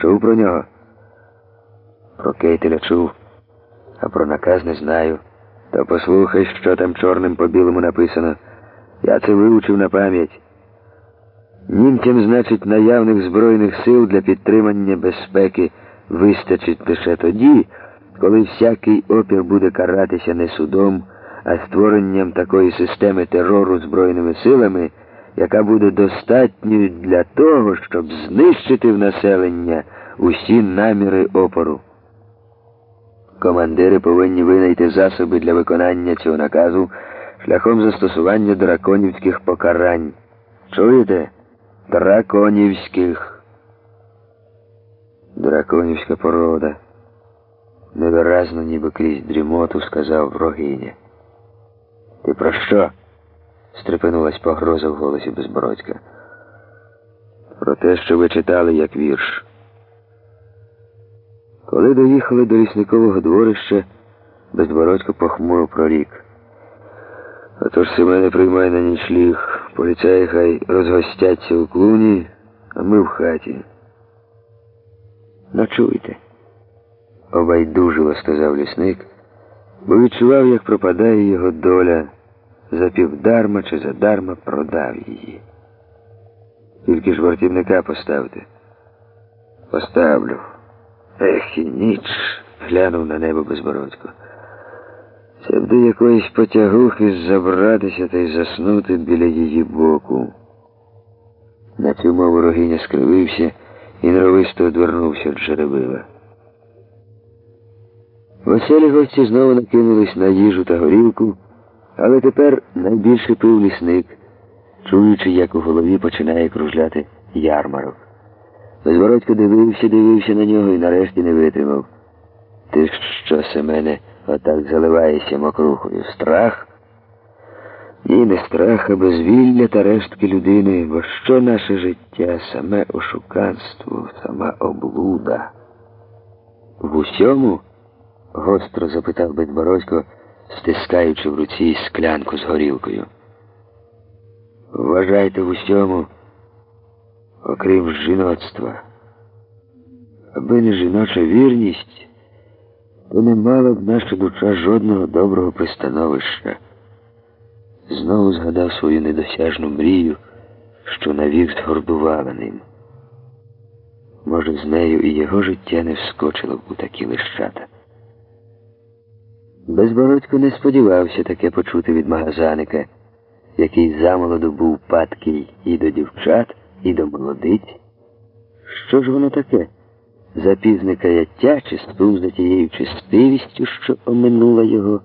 Чув про нього? Про Кейтеля чув, а про наказ не знаю. Та послухай, що там чорним по білому написано. Я це вивчив на пам'ять. Німцям, значить, наявних збройних сил для підтримання безпеки вистачить лише тоді, коли всякий опір буде каратися не судом, а створенням такої системи терору збройними силами, яка буде достатньою для того, щоб знищити в населення усі наміри опору. Командири повинні винайти засоби для виконання цього наказу шляхом застосування драконівських покарань. Чуєте? Драконівських. Драконівська порода. Невиразно, ніби крізь дрімоту, сказав врогиня. Ти про що? Стрепенулась погроза в голосі Безбородька. Про те, що ви читали як вірш. Коли доїхали до лісникового дворища, Безбородько похмуро прорік. Отож Семене приймай на нічліг, поліцаї хай розгостяться у клуні, а ми в хаті. Ночуйте, обайдуживо сказав лісник, бо відчував, як пропадає його доля, запівдарма чи задарма продав її. Тільки ж вартівника поставте. Поставлю. Ех, і ніч, глянув на небо безбородько. Це б до якоїсь потягухи забратися та й заснути біля її боку. На цю мову рогиня скривився і норовисто одвернувся від жеребила. Веселі гості знову накинулись на їжу та горілку, але тепер найбільше пив лісник, чуючи, як у голові починає кружляти ярмарок. Безвородько дивився, дивився на нього і нарешті не витримав. Ти що, Семене, отак заливаєшся мокрухою? Страх? Ні, не страх, а безвілля та рештки людини, бо що наше життя, саме ошуканство, сама облуда? В усьому? гостро запитав Безбородько, стискаючи в руці склянку з горілкою. Вважайте в усьому окрім жіноцтва. Аби не жіноча вірність, то не мала б наша душа жодного доброго пристановища. Знову згадав свою недосяжну мрію, що навік згордувала ним. Може, з нею і його життя не вскочило б у такі лищата. Безбородько не сподівався таке почути від магазаника, який замолоду був падкий і до дівчат і до молодиць. Що ж воно таке? Запізне каяття чи стув за тією чистивістю, що оминула його?